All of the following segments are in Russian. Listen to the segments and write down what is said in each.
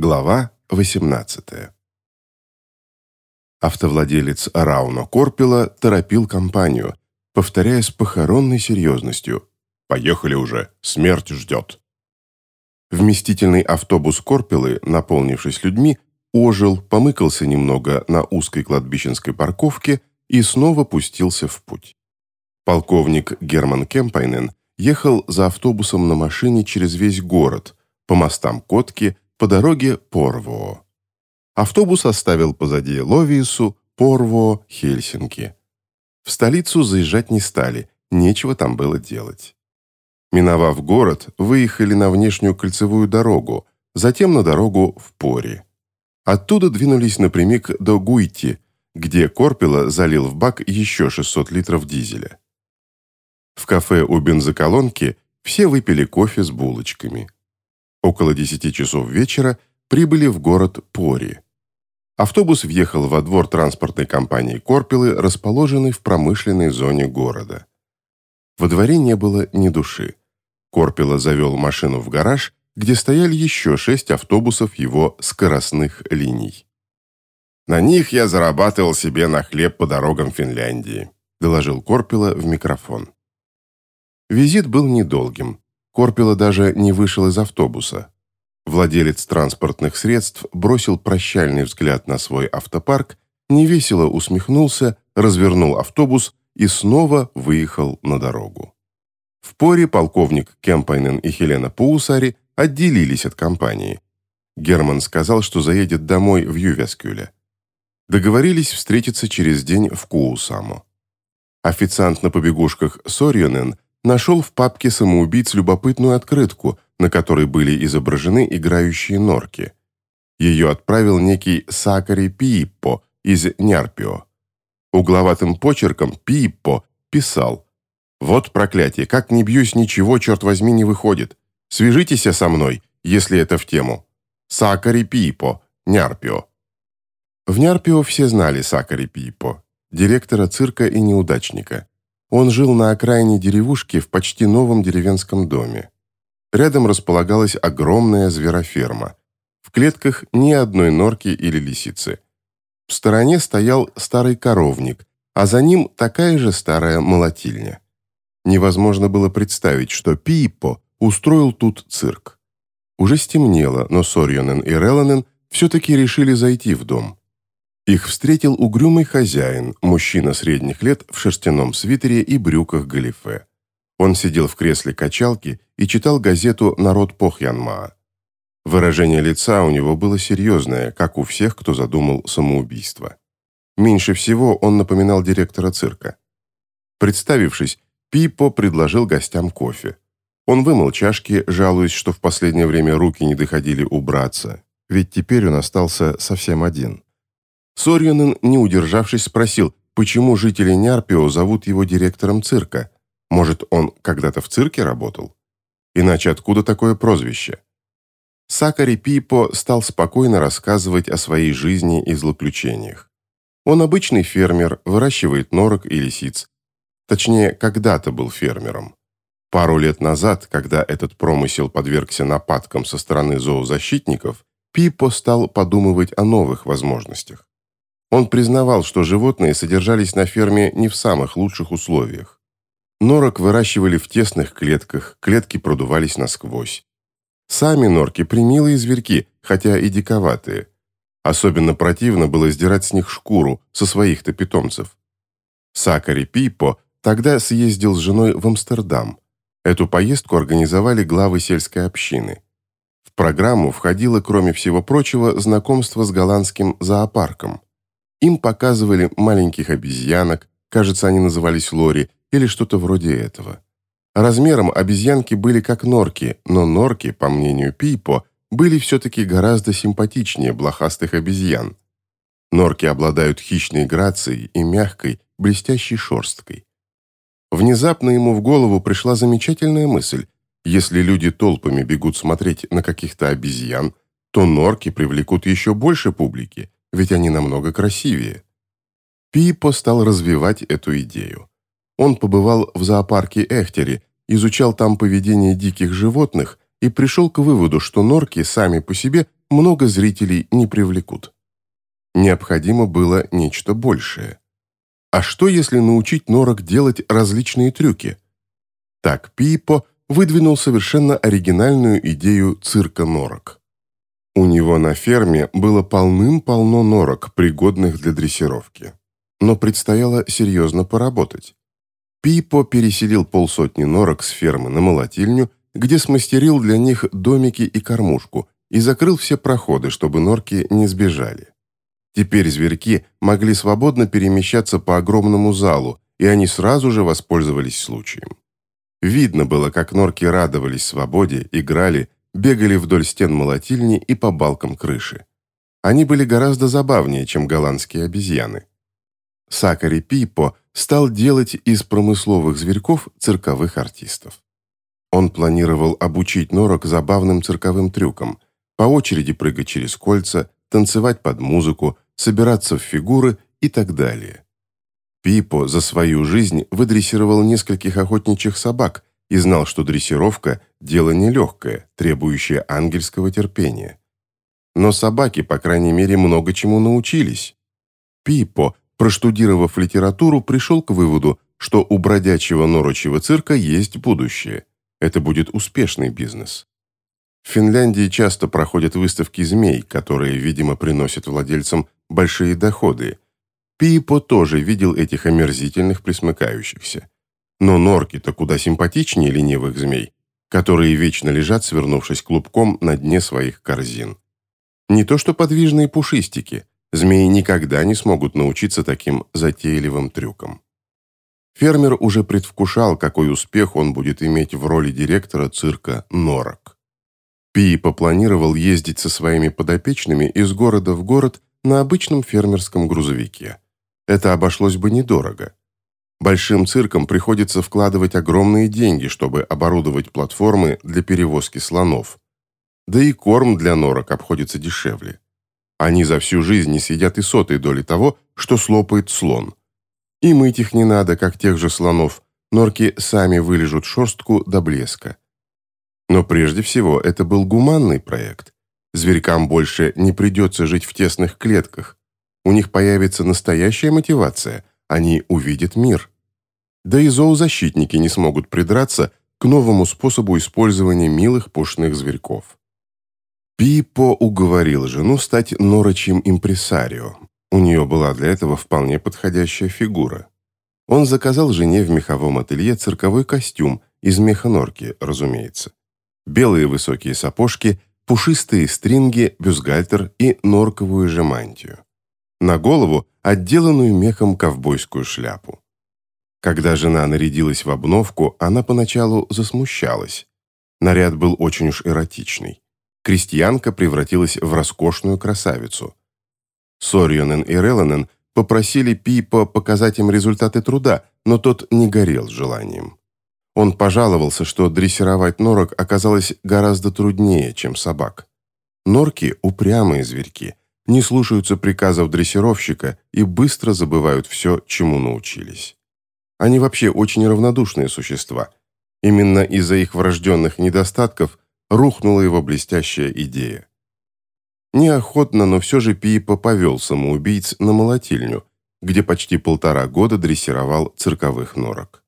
Глава 18 Автовладелец Рауно Корпела торопил компанию, повторяя с похоронной серьезностью «Поехали уже, смерть ждет». Вместительный автобус Корпелы, наполнившись людьми, ожил, помыкался немного на узкой кладбищенской парковке и снова пустился в путь. Полковник Герман Кемпайнен ехал за автобусом на машине через весь город, по мостам Котки, по дороге Порво. Автобус оставил позади Ловиесу, Порво, Хельсинки. В столицу заезжать не стали, нечего там было делать. Миновав город, выехали на внешнюю кольцевую дорогу, затем на дорогу в Пори. Оттуда двинулись напрямик до Гуйти, где Корпела залил в бак еще 600 литров дизеля. В кафе у бензоколонки все выпили кофе с булочками. Около 10 часов вечера прибыли в город Пори. Автобус въехал во двор транспортной компании «Корпелы», расположенной в промышленной зоне города. Во дворе не было ни души. Корпела завел машину в гараж, где стояли еще шесть автобусов его скоростных линий. «На них я зарабатывал себе на хлеб по дорогам Финляндии», доложил Корпела в микрофон. Визит был недолгим. Корпела даже не вышел из автобуса. Владелец транспортных средств бросил прощальный взгляд на свой автопарк, невесело усмехнулся, развернул автобус и снова выехал на дорогу. В Поре полковник Кемпайнен и Хелена Паусари отделились от компании. Герман сказал, что заедет домой в Ювескюле. Договорились встретиться через день в Куусамо. Официант на побегушках Сорьонен – нашел в папке самоубийц любопытную открытку, на которой были изображены играющие норки. Ее отправил некий Сакари Пииппо из Нярпио. Угловатым почерком Пииппо писал «Вот проклятие, как не бьюсь, ничего, черт возьми, не выходит. Свяжитесь со мной, если это в тему. Сакари Пииппо, Нярпио». В Нярпио все знали Сакари Пииппо, директора цирка и неудачника. Он жил на окраине деревушки в почти новом деревенском доме. Рядом располагалась огромная звероферма. В клетках ни одной норки или лисицы. В стороне стоял старый коровник, а за ним такая же старая молотильня. Невозможно было представить, что Пиппо устроил тут цирк. Уже стемнело, но Сорьонен и Реланен все-таки решили зайти в дом. Их встретил угрюмый хозяин, мужчина средних лет в шерстяном свитере и брюках галифе. Он сидел в кресле качалки и читал газету «Народ Похьянмаа». Выражение лица у него было серьезное, как у всех, кто задумал самоубийство. Меньше всего он напоминал директора цирка. Представившись, Пипо предложил гостям кофе. Он вымыл чашки, жалуясь, что в последнее время руки не доходили убраться, ведь теперь он остался совсем один. Сорьянин, не удержавшись, спросил, почему жители Нярпио зовут его директором цирка. Может, он когда-то в цирке работал? Иначе откуда такое прозвище? Сакари Пипо стал спокойно рассказывать о своей жизни и злоключениях. Он обычный фермер, выращивает норок и лисиц. Точнее, когда-то был фермером. Пару лет назад, когда этот промысел подвергся нападкам со стороны зоозащитников, Пипо стал подумывать о новых возможностях. Он признавал, что животные содержались на ферме не в самых лучших условиях. Норок выращивали в тесных клетках, клетки продувались насквозь. Сами норки примилые зверьки, хотя и диковатые. Особенно противно было сдирать с них шкуру со своих-то питомцев. Сакари Пипо тогда съездил с женой в Амстердам. Эту поездку организовали главы сельской общины. В программу входило, кроме всего прочего, знакомство с голландским зоопарком – им показывали маленьких обезьянок, кажется, они назывались лори, или что-то вроде этого. Размером обезьянки были как норки, но норки, по мнению Пипо, были все-таки гораздо симпатичнее блохастых обезьян. Норки обладают хищной грацией и мягкой, блестящей шерсткой. Внезапно ему в голову пришла замечательная мысль. Если люди толпами бегут смотреть на каких-то обезьян, то норки привлекут еще больше публики, ведь они намного красивее. Пипо стал развивать эту идею. Он побывал в зоопарке Эхтери, изучал там поведение диких животных и пришел к выводу, что норки сами по себе много зрителей не привлекут. Необходимо было нечто большее. А что, если научить норок делать различные трюки? Так Пипо выдвинул совершенно оригинальную идею цирка норок. У него на ферме было полным-полно норок, пригодных для дрессировки. Но предстояло серьезно поработать. Пипо переселил полсотни норок с фермы на молотильню, где смастерил для них домики и кормушку и закрыл все проходы, чтобы норки не сбежали. Теперь зверьки могли свободно перемещаться по огромному залу, и они сразу же воспользовались случаем. Видно было, как норки радовались свободе, играли, бегали вдоль стен молотильни и по балкам крыши. Они были гораздо забавнее, чем голландские обезьяны. Сакари Пипо стал делать из промысловых зверьков цирковых артистов. Он планировал обучить норок забавным цирковым трюкам, по очереди прыгать через кольца, танцевать под музыку, собираться в фигуры и так далее. Пипо за свою жизнь выдрессировал нескольких охотничьих собак и знал, что дрессировка – дело нелегкое, требующее ангельского терпения. Но собаки, по крайней мере, много чему научились. Пипо, проштудировав литературу, пришел к выводу, что у бродячего норочьего цирка есть будущее. Это будет успешный бизнес. В Финляндии часто проходят выставки змей, которые, видимо, приносят владельцам большие доходы – Пипо тоже видел этих омерзительных присмыкающихся. Но норки-то куда симпатичнее ленивых змей, которые вечно лежат, свернувшись клубком на дне своих корзин. Не то что подвижные пушистики, змеи никогда не смогут научиться таким затейливым трюкам. Фермер уже предвкушал, какой успех он будет иметь в роли директора цирка «Норок». Пипо планировал ездить со своими подопечными из города в город на обычном фермерском грузовике – это обошлось бы недорого. Большим циркам приходится вкладывать огромные деньги, чтобы оборудовать платформы для перевозки слонов. Да и корм для норок обходится дешевле. Они за всю жизнь не съедят и сотой доли того, что слопает слон. И мыть их не надо, как тех же слонов. Норки сами вылежут шерстку до блеска. Но прежде всего это был гуманный проект. Зверькам больше не придется жить в тесных клетках, у них появится настоящая мотивация, они увидят мир. Да и зоозащитники не смогут придраться к новому способу использования милых пушных зверьков. Пипо уговорил жену стать норочьим импресарио. У нее была для этого вполне подходящая фигура. Он заказал жене в меховом ателье цирковой костюм из механорки, разумеется. Белые высокие сапожки, пушистые стринги, бюстгальтер и норковую же мантию на голову отделанную мехом ковбойскую шляпу. Когда жена нарядилась в обновку, она поначалу засмущалась. Наряд был очень уж эротичный. Крестьянка превратилась в роскошную красавицу. Сорьонен и Реланен попросили Пипа показать им результаты труда, но тот не горел желанием. Он пожаловался, что дрессировать норок оказалось гораздо труднее, чем собак. Норки – упрямые зверьки, не слушаются приказов дрессировщика и быстро забывают все, чему научились. Они вообще очень равнодушные существа. Именно из-за их врожденных недостатков рухнула его блестящая идея. Неохотно, но все же Пиепа повел самоубийц на молотильню, где почти полтора года дрессировал цирковых норок.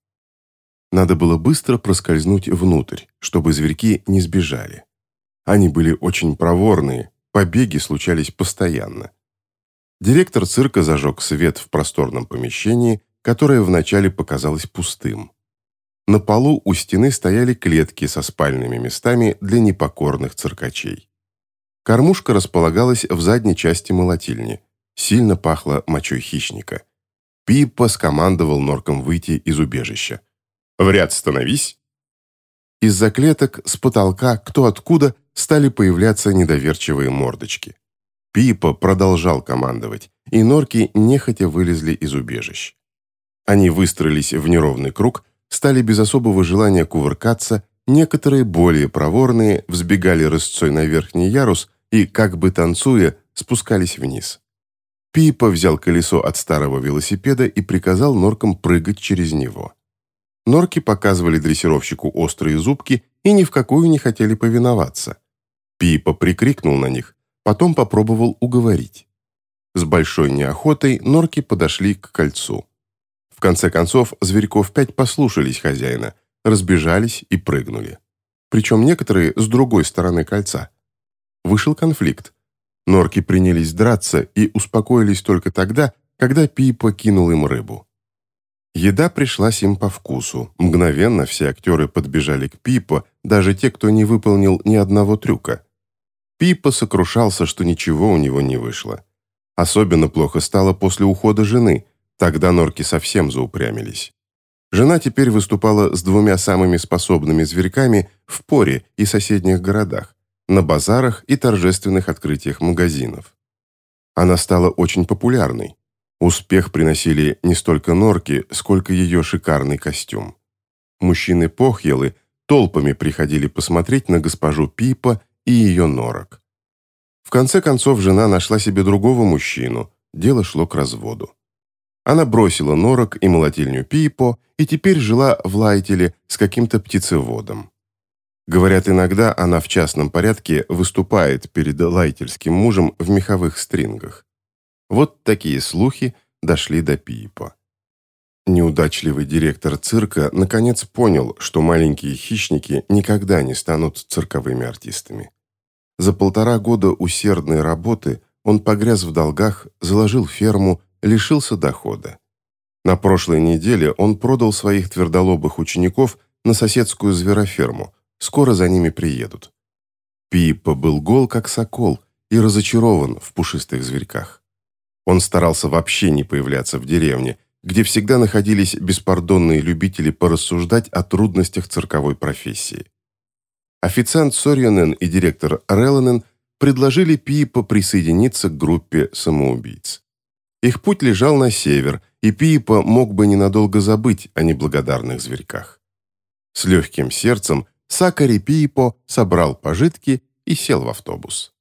Надо было быстро проскользнуть внутрь, чтобы зверьки не сбежали. Они были очень проворные, Побеги случались постоянно. Директор цирка зажег свет в просторном помещении, которое вначале показалось пустым. На полу у стены стояли клетки со спальными местами для непокорных циркачей. Кормушка располагалась в задней части молотильни. Сильно пахло мочой хищника. Пиппа скомандовал норкам выйти из убежища. «В ряд становись!» Из-за клеток, с потолка, кто откуда, стали появляться недоверчивые мордочки. Пипа продолжал командовать, и норки нехотя вылезли из убежищ. Они выстроились в неровный круг, стали без особого желания кувыркаться, некоторые более проворные взбегали рысцой на верхний ярус и, как бы танцуя, спускались вниз. Пипа взял колесо от старого велосипеда и приказал норкам прыгать через него. Норки показывали дрессировщику острые зубки и ни в какую не хотели повиноваться. Пипа прикрикнул на них, потом попробовал уговорить. С большой неохотой норки подошли к кольцу. В конце концов, зверьков пять послушались хозяина, разбежались и прыгнули. Причем некоторые с другой стороны кольца. Вышел конфликт. Норки принялись драться и успокоились только тогда, когда Пипа кинул им рыбу. Еда пришлась им по вкусу. Мгновенно все актеры подбежали к Пипа, даже те, кто не выполнил ни одного трюка. Пипа сокрушался, что ничего у него не вышло. Особенно плохо стало после ухода жены, тогда норки совсем заупрямились. Жена теперь выступала с двумя самыми способными зверьками в Поре и соседних городах, на базарах и торжественных открытиях магазинов. Она стала очень популярной. Успех приносили не столько норки, сколько ее шикарный костюм. Мужчины-похьелы толпами приходили посмотреть на госпожу Пипа и ее норок. В конце концов, жена нашла себе другого мужчину, дело шло к разводу. Она бросила норок и молотильню Пипо и теперь жила в Лайтеле с каким-то птицеводом. Говорят, иногда она в частном порядке выступает перед лайтельским мужем в меховых стрингах. Вот такие слухи дошли до Пипа. Неудачливый директор цирка наконец понял, что маленькие хищники никогда не станут цирковыми артистами. За полтора года усердной работы он погряз в долгах, заложил ферму, лишился дохода. На прошлой неделе он продал своих твердолобых учеников на соседскую звероферму. Скоро за ними приедут. Пипа был гол, как сокол, и разочарован в пушистых зверьках. Он старался вообще не появляться в деревне, где всегда находились беспардонные любители порассуждать о трудностях цирковой профессии. Официант Сорьянен и директор Реланен предложили Пиипа присоединиться к группе самоубийц. Их путь лежал на север, и Пиипа мог бы ненадолго забыть о неблагодарных зверьках. С легким сердцем Сакари Пиипо собрал пожитки и сел в автобус.